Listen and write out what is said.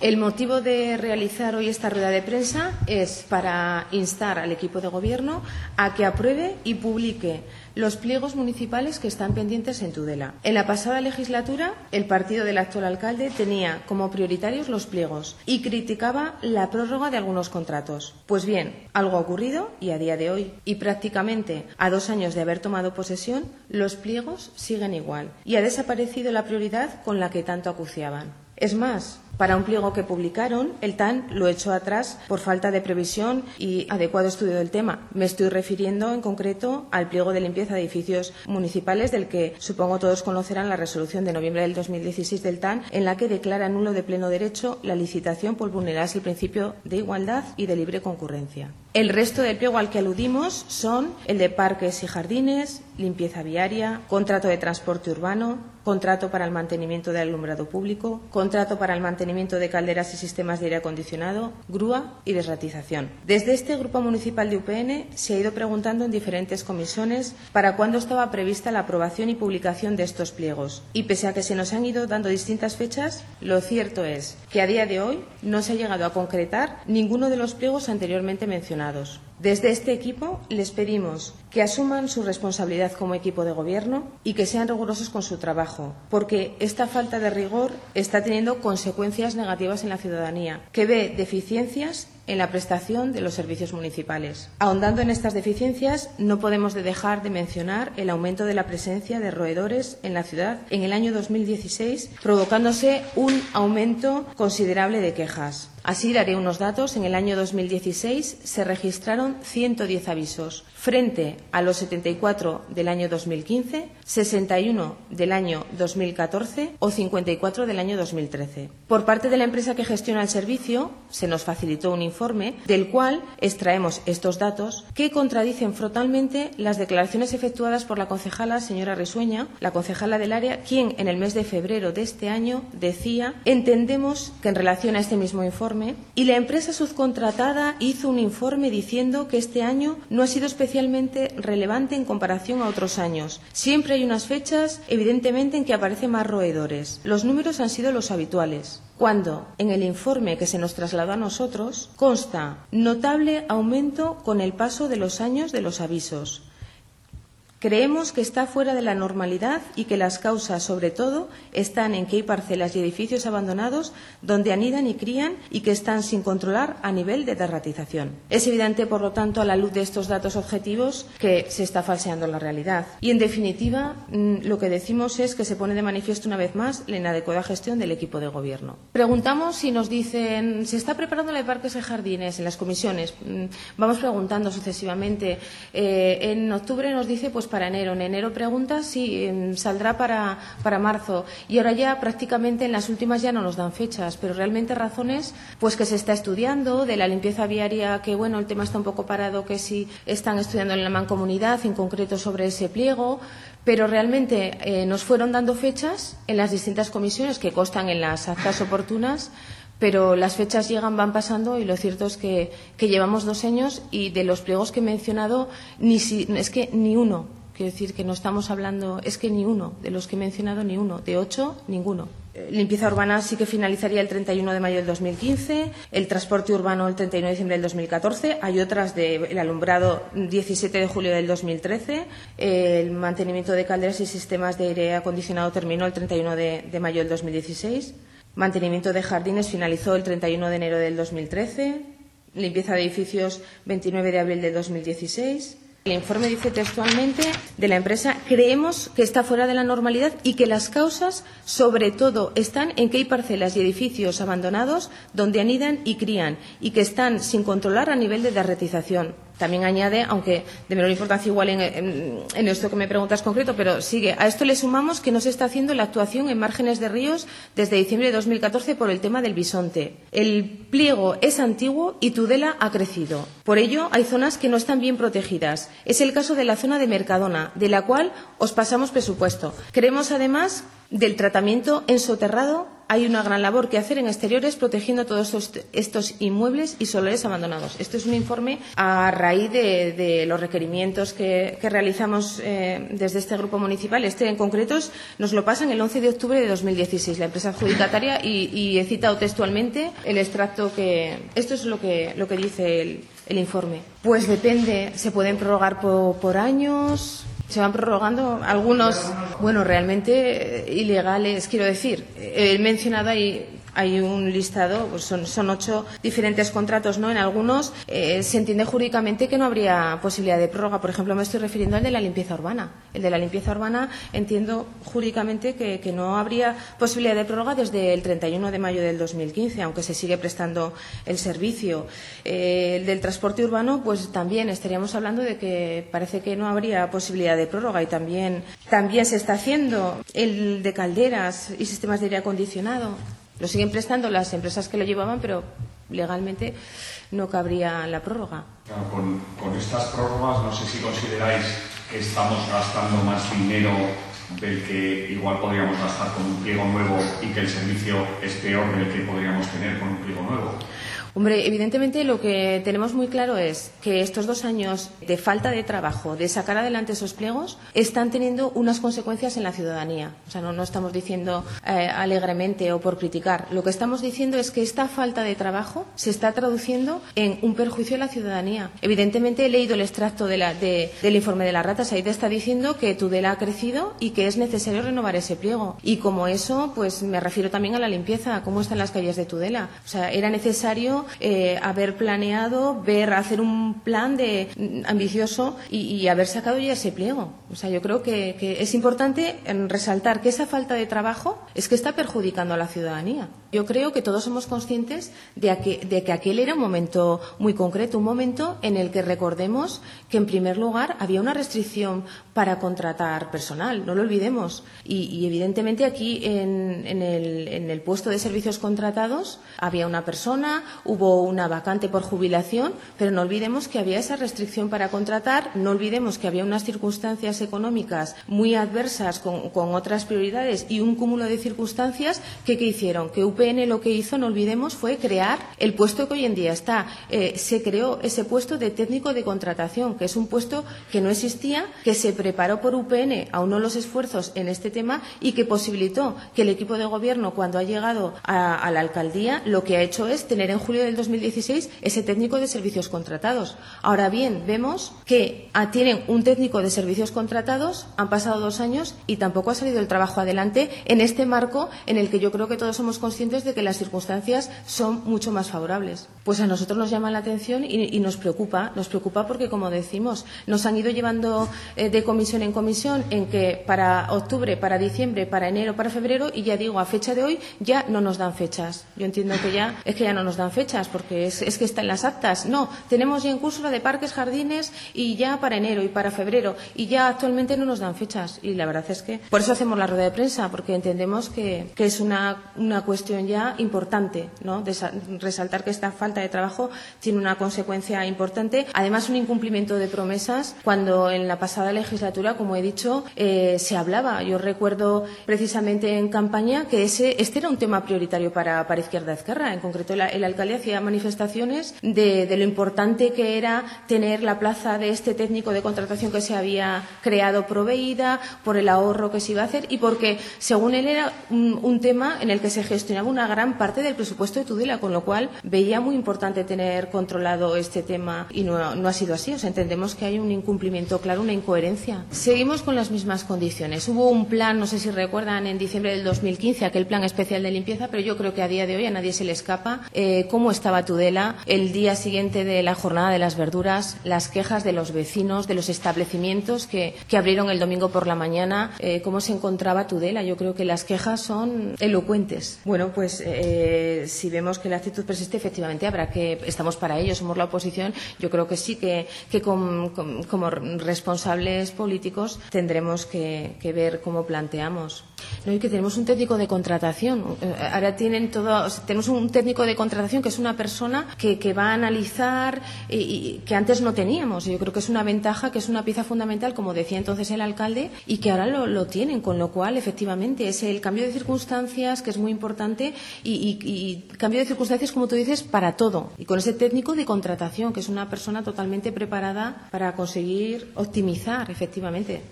El motivo de realizar hoy esta rueda de prensa es para instar al equipo de Gobierno a que apruebe y publique los pliegos municipales que están pendientes en Tudela. En la pasada legislatura, el partido del actual alcalde tenía como prioritarios los pliegos y criticaba la prórroga de algunos contratos. Pues bien, algo ha ocurrido y a día de hoy, y prácticamente a dos años de haber tomado posesión, los pliegos siguen igual y ha desaparecido la prioridad con la que tanto acuciaban. Es más, para un pliego que publicaron, el TAN lo echó atrás por falta de previsión y adecuado estudio del tema. Me estoy refiriendo en concreto al pliego de limpieza de edificios municipales, del que supongo todos conocerán la resolución de noviembre del 2016 del TAN, en la que declara nulo de pleno derecho la licitación por vulnerarse el principio de igualdad y de libre concurrencia. El resto del pliego al que aludimos son el de parques y jardines, limpieza viaria, contrato de transporte urbano, contrato para el mantenimiento del alumbrado público, contrato para el mantenimiento de calderas y sistemas de aire acondicionado, grúa y desratización. Desde este Grupo Municipal de UPN se ha ido preguntando en diferentes comisiones para cuándo estaba prevista la aprobación y publicación de estos pliegos. Y pese a que se nos han ido dando distintas fechas, lo cierto es que a día de hoy no se ha llegado a concretar ninguno de los pliegos anteriormente mencionados. Desde este equipo les pedimos que asuman su responsabilidad como equipo de gobierno y que sean rigurosos con su trabajo, porque esta falta de rigor está teniendo consecuencias negativas en la ciudadanía, que ve deficiencias en la prestación de los servicios municipales. Ahondando en estas deficiencias, no podemos dejar de mencionar el aumento de la presencia de roedores en la ciudad en el año 2016, provocándose un aumento considerable de quejas. Así daré unos datos. En el año 2016 se registraron 110 avisos, frente a los 74 del año 2015, 61 del año 2014 o 54 del año 2013. Por parte de la empresa que gestiona el servicio, se nos facilitó un informe del cual extraemos estos datos que contradicen frontalmente las declaraciones efectuadas por la concejala señora Risueña, la concejala del área, quien en el mes de febrero de este año decía entendemos que en relación a este mismo informe y la empresa subcontratada hizo un informe diciendo que este año no ha sido especialmente relevante en comparación a otros años. Siempre hay unas fechas, evidentemente, en que aparecen más roedores. Los números han sido los habituales cuando en el informe que se nos trasladó a nosotros consta notable aumento con el paso de los años de los avisos. Creemos que está fuera de la normalidad y que las causas, sobre todo, están en que hay parcelas y edificios abandonados donde anidan y crían y que están sin controlar a nivel de derratización. Es evidente, por lo tanto, a la luz de estos datos objetivos, que se está falseando la realidad. Y, en definitiva, mm, lo que decimos es que se pone de manifiesto una vez más la inadecuada gestión del equipo de gobierno. Preguntamos si nos dicen, ¿se está preparando la de parques y jardines en las comisiones? Mm, vamos preguntando sucesivamente. Eh, en octubre nos dice, pues para enero. En enero pregunta si saldrá para, para marzo. Y ahora ya prácticamente en las últimas ya no nos dan fechas, pero realmente razones pues que se está estudiando, de la limpieza viaria, que bueno, el tema está un poco parado, que si están estudiando en la mancomunidad, en concreto sobre ese pliego, pero realmente eh, nos fueron dando fechas en las distintas comisiones que constan en las actas oportunas pero las fechas llegan, van pasando y lo cierto es que, que llevamos dos años y de los pliegos que he mencionado, ni si, es que ni uno Quiero decir que no estamos hablando, es que ni uno, de los que he mencionado, ni uno. De ocho, ninguno. Eh, limpieza urbana sí que finalizaría el 31 de mayo del 2015, el transporte urbano el 31 de diciembre del 2014, hay otras del alumbrado 17 de julio del 2013, el mantenimiento de calderas y sistemas de aire acondicionado terminó el 31 de, de mayo del 2016, mantenimiento de jardines finalizó el 31 de enero del 2013, limpieza de edificios 29 de abril del 2016, el informe dice textualmente de la empresa, creemos que está fuera de la normalidad y que las causas, sobre todo, están en que hay parcelas y edificios abandonados donde anidan y crían y que están sin controlar a nivel de derretización. También añade, aunque de menor importancia igual en, esto que me preguntas concreto, pero sigue. A esto le sumamos que no se está haciendo la actuación en márgenes de ríos desde diciembre de 2014 por el tema del bisonte. El pliego es antiguo y Tudela ha crecido. Por ello, hay zonas que no están bien protegidas. Es el caso de la zona de Mercadona, de la cual os pasamos presupuesto. Queremos, además, del tratamiento en soterrado hay una gran labor que hacer en exteriores protegiendo todos estos, inmuebles y solares abandonados. Este es un informe a raíz de, los requerimientos que, realizamos eh, desde este grupo municipal. Este en concreto nos lo pasan el 11 de octubre de 2016, la empresa adjudicataria, y, he citado textualmente el extracto que. Esto es lo que, lo que dice el, informe. Pues depende, se pueden prorrogar por años, se van prorrogando algunos, bueno, realmente ilegales, quiero decir. He mencionado ahí hay un listado, pues son, ocho diferentes contratos, ¿no? En algunos eh, se entiende jurídicamente que no habría posibilidad de prórroga. Por ejemplo, me estoy refiriendo al de la limpieza urbana. El de la limpieza urbana entiendo jurídicamente que, no habría posibilidad de prórroga desde el 31 de mayo del 2015, aunque se sigue prestando el servicio. Eh, el del transporte urbano, pues también estaríamos hablando de que parece que no habría posibilidad de prórroga y también, también se está haciendo el de calderas y sistemas de aire acondicionado. Lo siguen prestando las empresas que lo llevaban, pero legalmente no cabría la prórroga. con, con estas prórrogas, no sé si consideráis que estamos gastando más dinero del que igual podríamos gastar con un pliego nuevo y que el servicio es peor del que podríamos tener con un pliego nuevo. Hombre, evidentemente lo que tenemos muy claro es que estos dos años de falta de trabajo, de sacar adelante esos pliegos, están teniendo unas consecuencias en la ciudadanía. O sea, no, estamos diciendo eh, alegremente o por criticar. Lo que estamos diciendo es que esta falta de trabajo se está traduciendo en un perjuicio a la ciudadanía. Evidentemente he leído el extracto de la, de, del informe de las ratas. Ahí te está diciendo que Tudela ha crecido y que es necesario renovar ese pliego. Y como eso, pues me refiero también a la limpieza, cómo están las calles de Tudela. O sea, era necesario eh, haber planeado, ver, hacer un plan de, mm, ambicioso y, haber sacado ya ese pliego. O sea, yo creo que, es importante resaltar que esa falta de trabajo es que está perjudicando a la ciudadanía. Yo creo que todos somos conscientes de, que aquel era un momento muy concreto, un momento en el que recordemos que, en primer lugar, había una restricción para contratar personal, no lo olvidemos. Y, evidentemente, aquí en el puesto de servicios contratados había una persona, hubo una vacante por jubilación, pero no olvidemos que había esa restricción para contratar, no olvidemos que había unas circunstancias económicas muy adversas con, otras prioridades y un cúmulo de circunstancias que, hicieron que UPN lo que hizo, no olvidemos, fue crear el puesto que hoy en día está. Eh, se creó ese puesto de técnico de contratación, que es un puesto que no existía, que se preparó por UPN, aunó los esfuerzos en este tema y que posibilitó que el equipo de gobierno, cuando ha llegado a la alcaldía, lo que ha hecho es tener en julio del 2016 ese técnico de servicios contratados. Ahora bien, vemos que ah, tienen un técnico de servicios contratados, han pasado dos años y tampoco ha salido el trabajo adelante en este marco en el que yo creo que todos somos conscientes de que las circunstancias son mucho más favorables. Pues a nosotros nos llama la atención y, nos preocupa, nos preocupa porque, como decimos, nos han ido llevando eh, de comisión en comisión en que para octubre, para diciembre, para enero, para febrero y ya digo, a fecha de hoy ya no nos dan fechas. Yo entiendo que ya es que ya no nos dan fechas porque es, que está en las actas. No, tenemos ya en curso la de parques, jardines y ya para enero y para febrero. Y ya actualmente no nos dan fechas. Y la verdad es que por eso hacemos la rueda de prensa, porque entendemos que, es una, una, cuestión ya importante, ¿no? De resaltar que esta falta de trabajo tiene una consecuencia importante. Además, un incumplimiento de promesas cuando en la pasada legislatura, como he dicho, eh, se hablaba. Yo recuerdo precisamente en campaña que ese, este era un tema prioritario para, para Izquierda Ezquerra. En concreto, el alcalde hacía manifestaciones de, lo importante que era tener la plaza de este técnico de contratación que se había creado proveída, por el ahorro que se iba a hacer y porque, según él, era un, tema en el que se gestionaba una gran parte del presupuesto de Tudela, con lo cual veía muy importante tener controlado este tema y no, ha sido así. O sea, entendemos que hay un incumplimiento claro, una incoherencia. Seguimos con las mismas condiciones. Hubo un plan, no sé si recuerdan, en diciembre del 2015, aquel plan especial de limpieza, pero yo creo que a día de hoy a nadie se le escapa eh, cómo estaba Tudela el día siguiente de la jornada de las verduras, las quejas de los vecinos, de los establecimientos que, abrieron el domingo por la mañana, eh, cómo se encontraba Tudela. Yo creo que las quejas son elocuentes. Bueno, pues eh, si vemos que la actitud persiste, efectivamente habrá que, estamos para ello, somos la oposición, yo creo que sí que, como responsables políticos tendremos que ver cómo planteamos. No, y que tenemos un técnico de contratación. Eh, ahora tienen todo, tenemos un técnico de contratación que es una persona que, que va a analizar y, que antes no teníamos. Yo creo que es una ventaja, que es una pieza fundamental, como decía entonces el alcalde, y que ahora lo, lo tienen, con lo cual, efectivamente, es el cambio de circunstancias que es muy importante y, y, y cambio de circunstancias, como tú dices, para todo. Y con ese técnico de contratación, que es una persona totalmente preparada para conseguir optimizar, efectivamente.